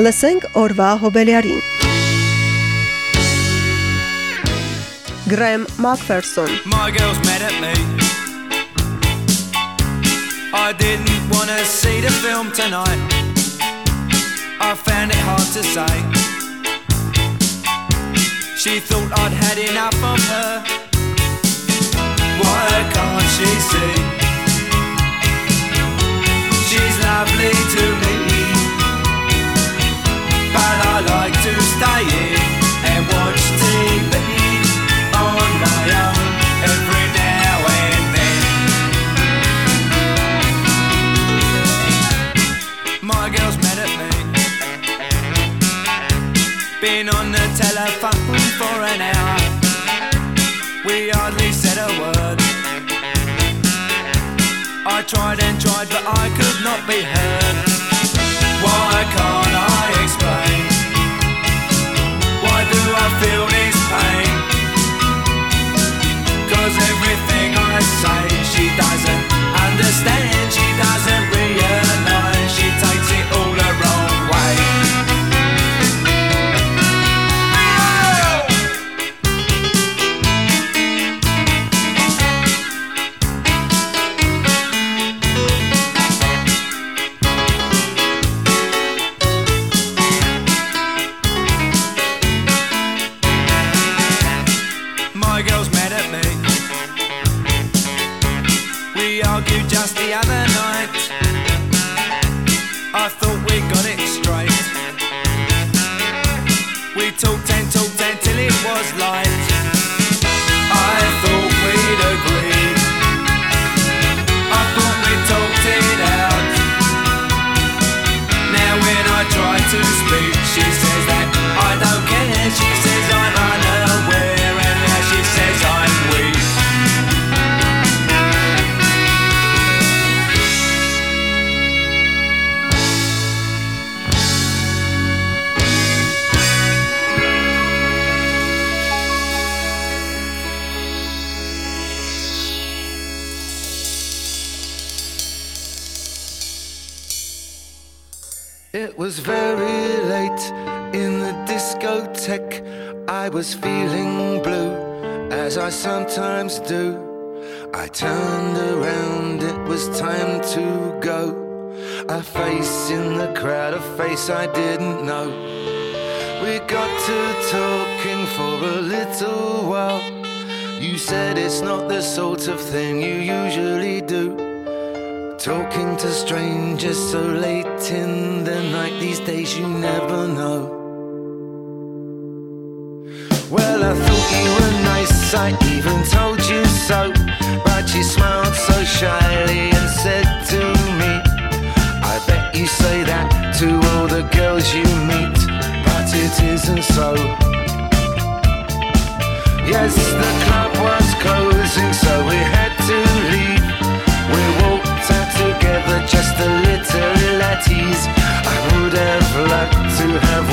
Լսենք օրվա հոբելյարին։ Graham Macpherson My girls mad at me. I didn't want to see the film tonight. I found it hard to say. She thought I'd had enough of her. Why can't she see? She's lovely to me I like to stay in and watch TV on my own every now and then. My girl's mad at me. Been on the telephone for an hour. We hardly said a word. I tried and tried, but I could not be heard. Why can't say she doesn't understand Argued just the other as I sometimes do. I turned around, it was time to go. A face in the crowd, a face I didn't know. We got to talking for a little while. You said it's not the sort of thing you usually do. Talking to strangers so late in the night, these days you never know. I even told you so. But you smiled so shyly and said to me, I bet you say that to all the girls you meet, but it isn't so. Yes, the club was closing, so we had to leave. We walked out together, just a little at ease. I would have liked to have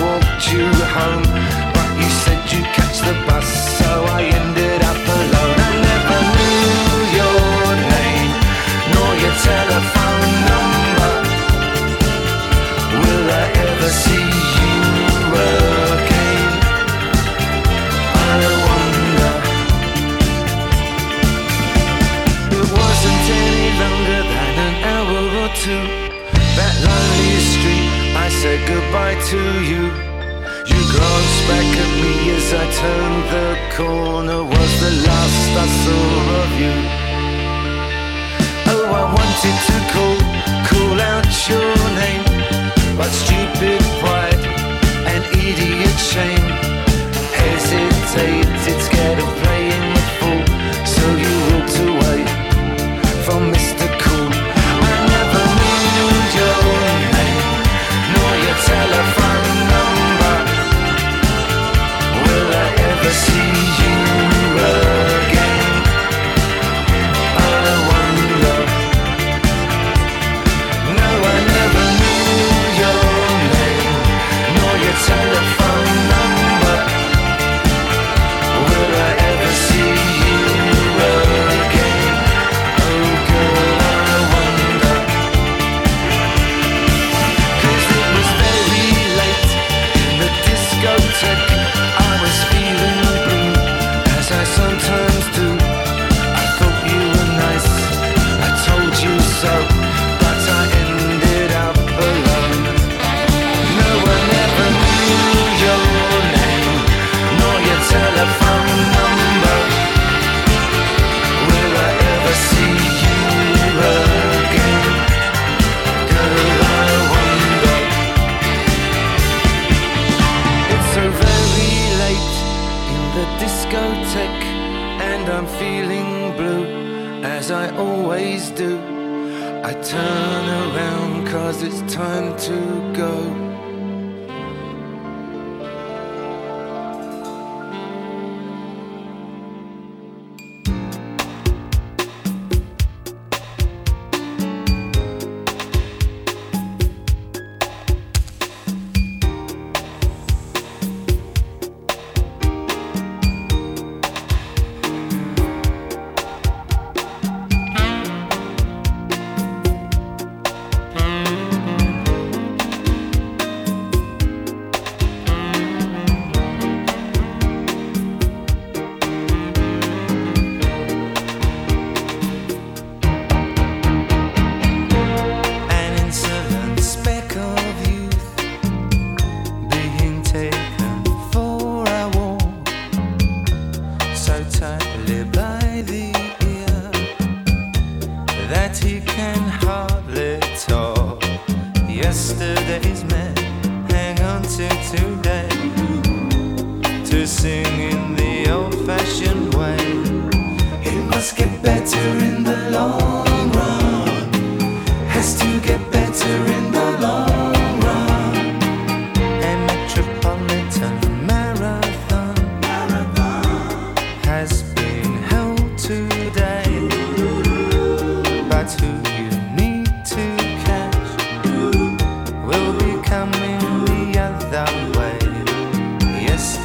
time to go.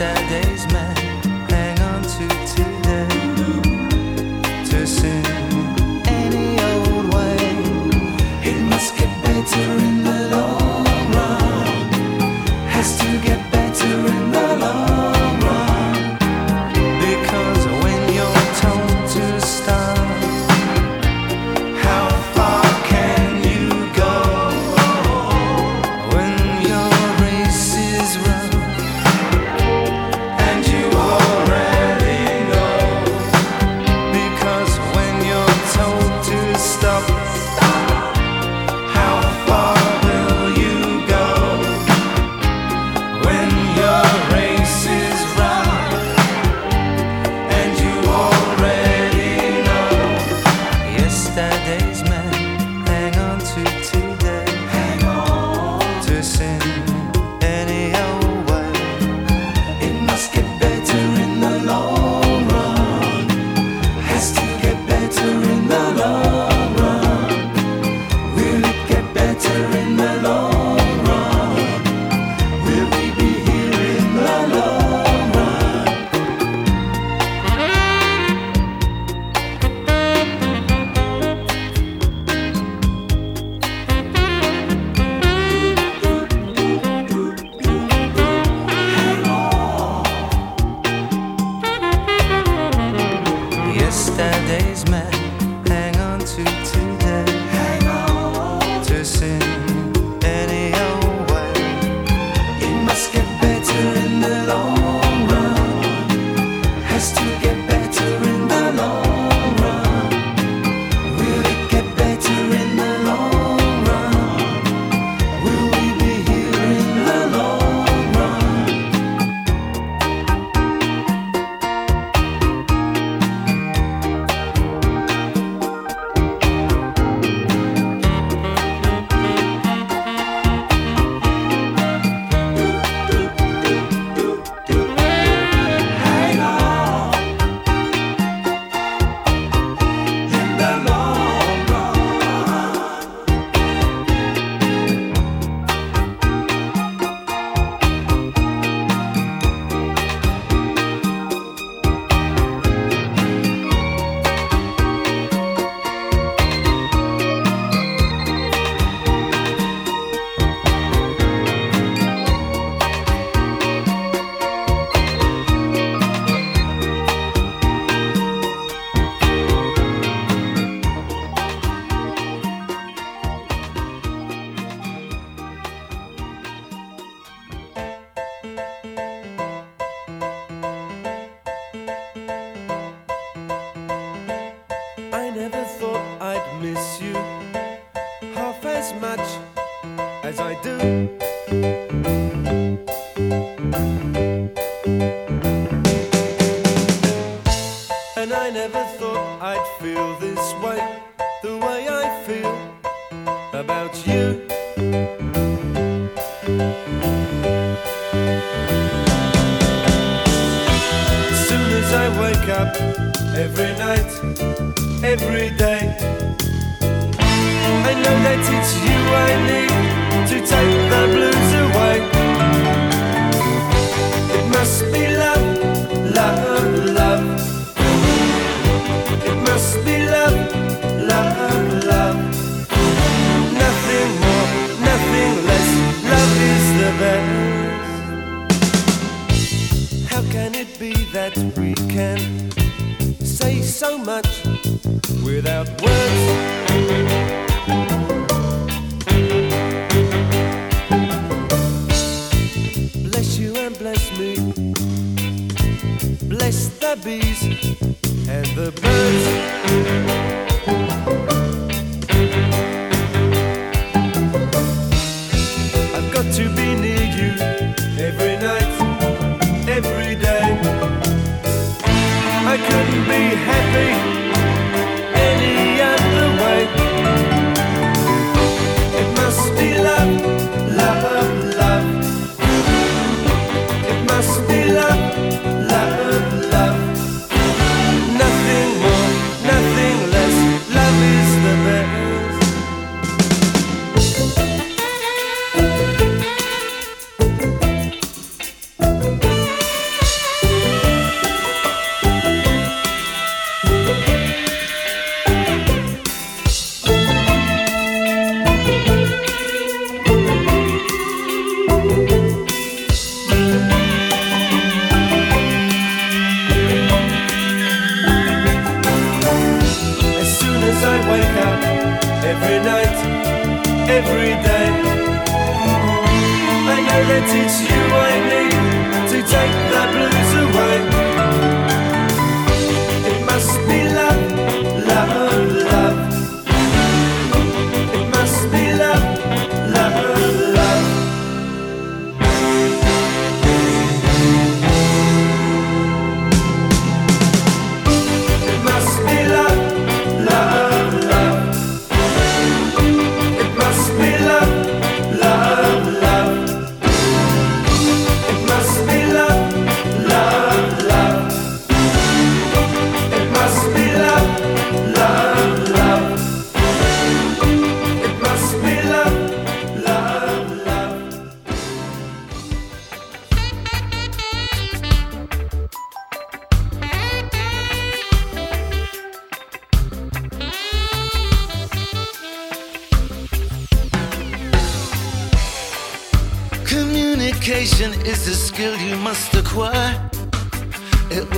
that day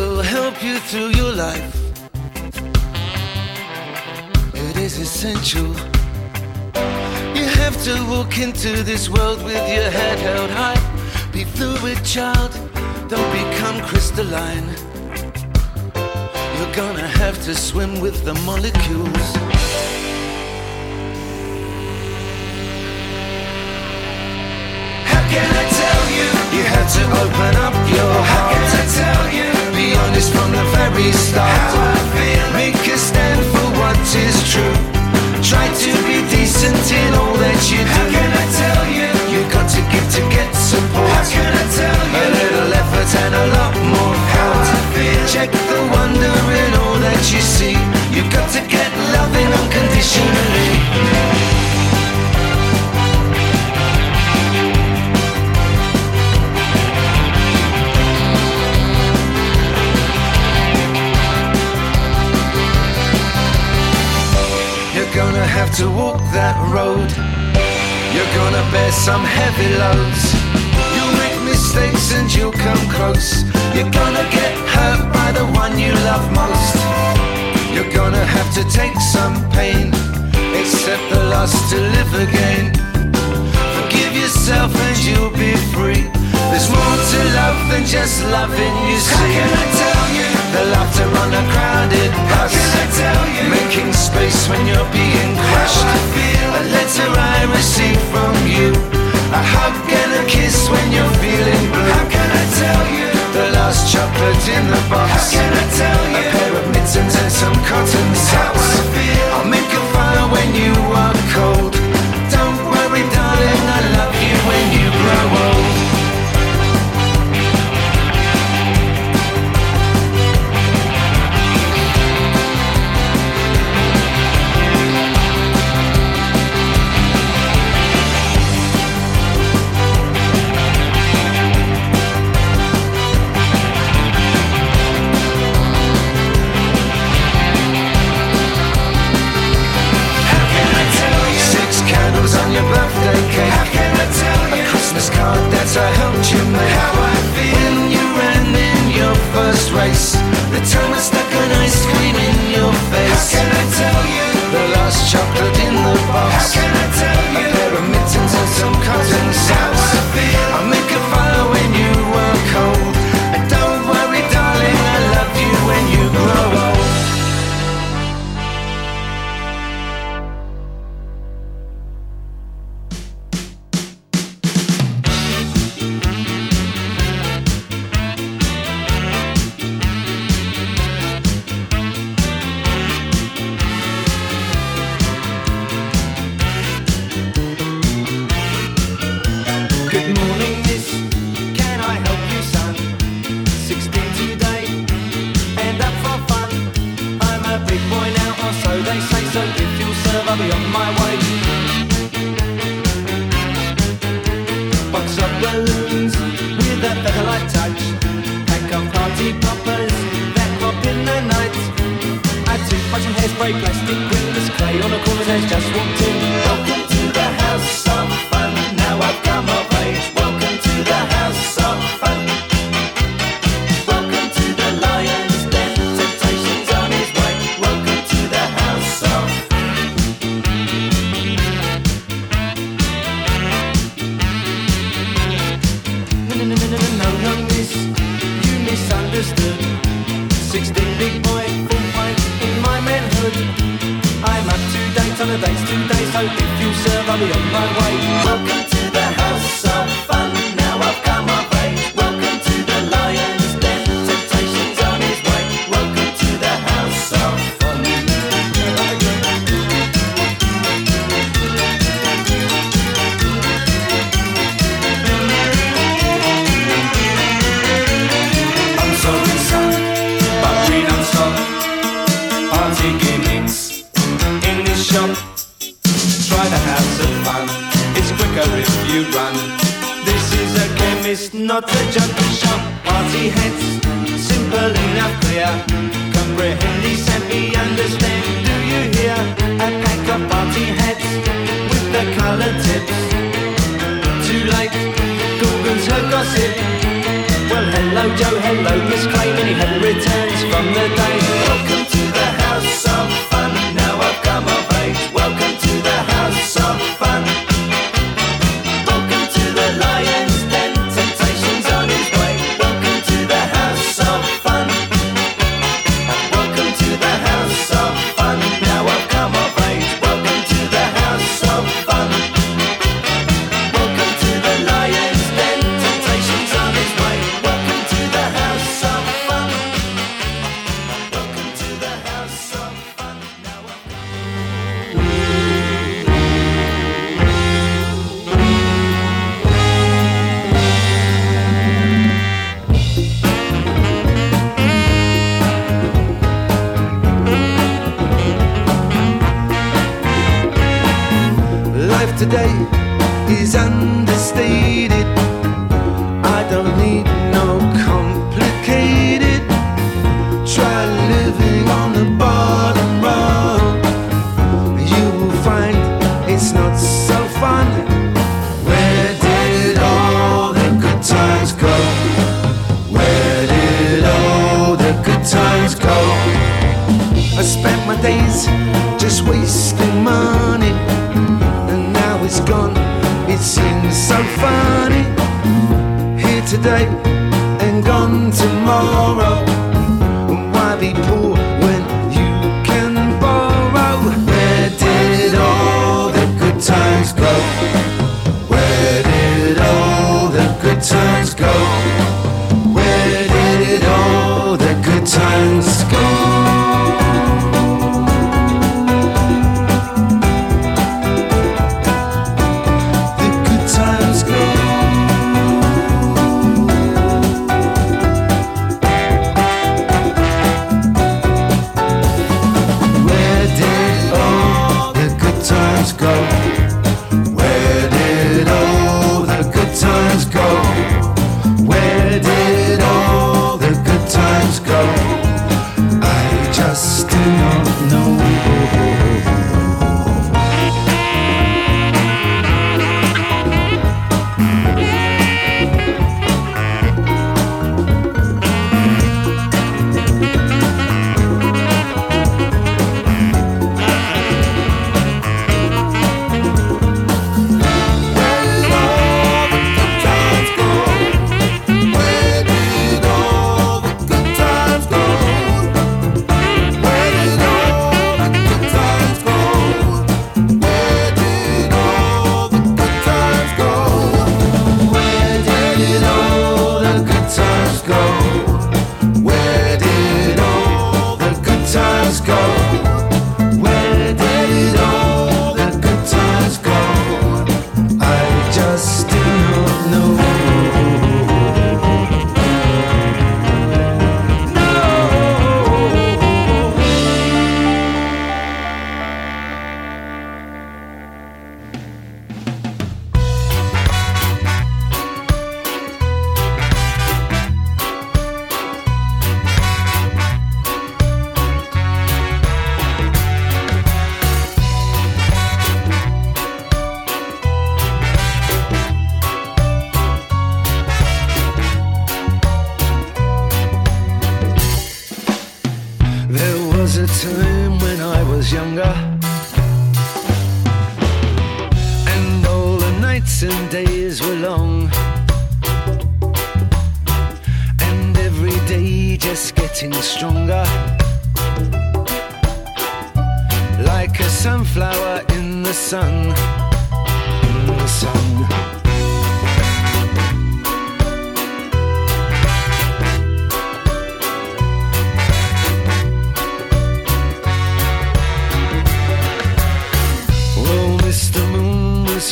will help you through your life. It is essential. You have to walk into this world with your head held high. Be fluid, child. Don't become crystalline. You're gonna have to swim with the molecules. How can I tell you? You had to open up your heart. How can I tell you? Be honest from the very start. How I feel. Make a stand for what is true. Try to be decent in all that you do. How can I tell you? You've got to give to get support. How can I tell you? A little effort and a lot more How I feel. Check the wonder in all that you see. You've got to get loving unconditionally. To walk that road. You're gonna bear some heavy loads. You'll make mistakes and you'll come close. You're gonna get hurt by the one you love most. You're gonna have to take some pain. Accept the loss to live again. Forgive yourself and you'll be free. There's more to love than just loving, you see. How can I tell you? The laughter on a crowded bus. How can I tell you? Making space when you're being crushed. How I feel. A letter I receive from you. A hug and a kiss when you're feeling blue. How can I tell you? The last chocolate in the box. How can I tell you? A pair of mittens and some cotton socks. How I feel. I'll make a fire when you are cold. chemist, not a junkie shop. Party heads, simple enough clear. Comprehend, he me understand. Do you hear? A pack of party heads with the color tips. Too late, Gorgon's her gossip. Well, hello Joe, hello Miss Clay, many returns from the day. Welcome to the house of. today is under.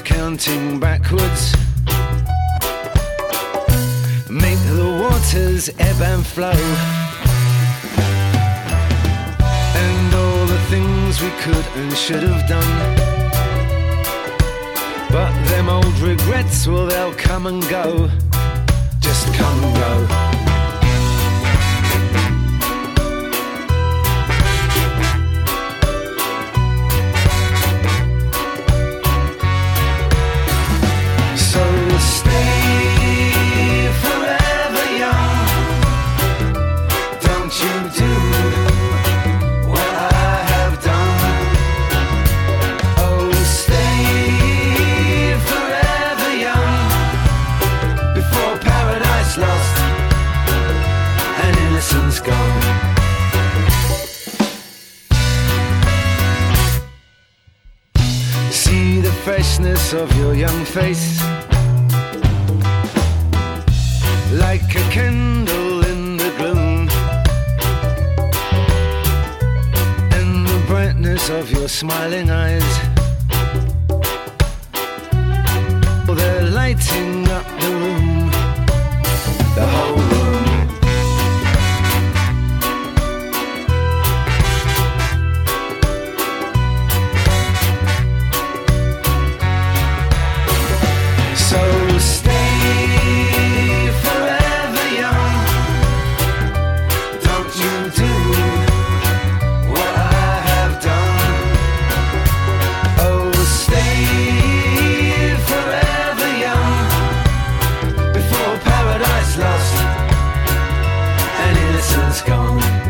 counting backwards. Make the waters ebb and flow. And all the things we could and should have done. But them old regrets, well, they'll come and go. Just come and go. freshness of your young face. Like a candle in the gloom. And the brightness of your smiling eyes. They're lighting up the room. It's gone.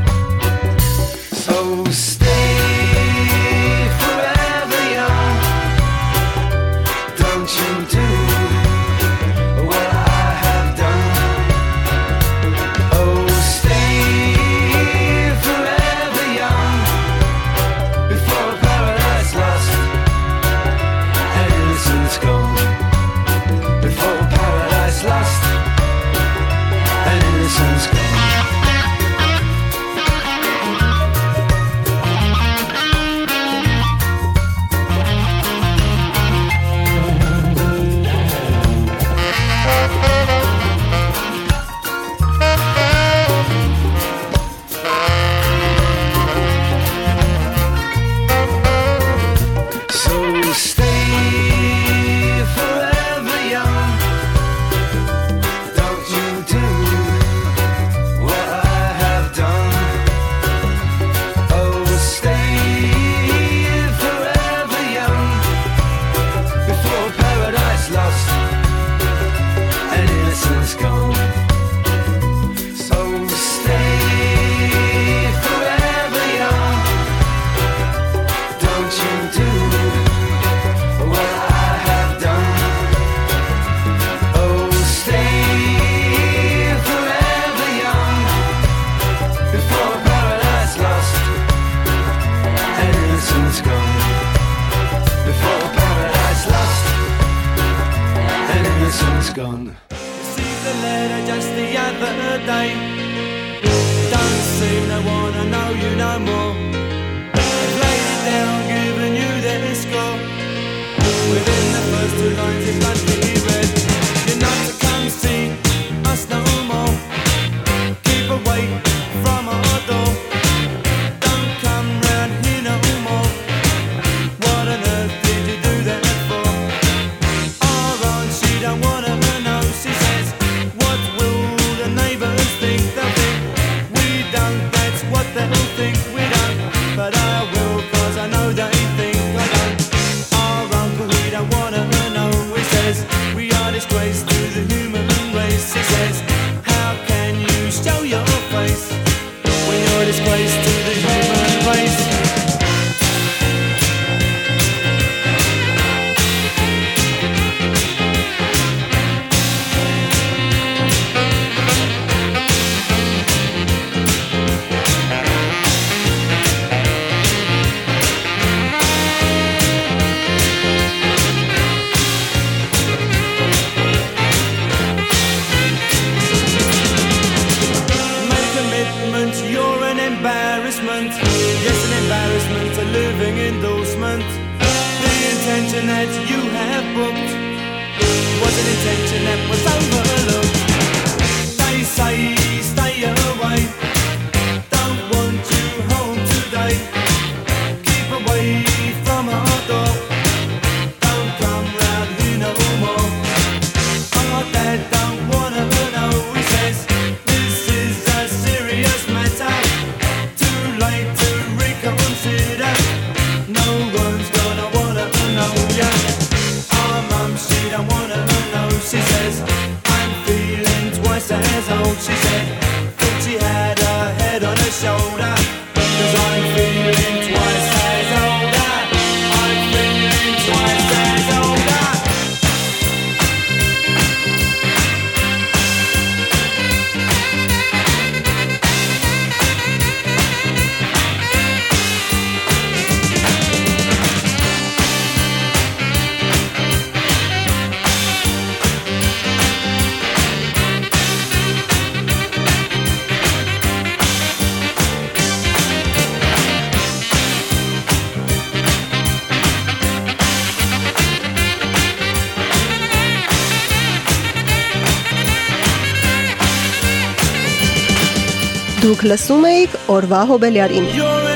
Դուք լսում էիք օրվա հոբելյարին։ You're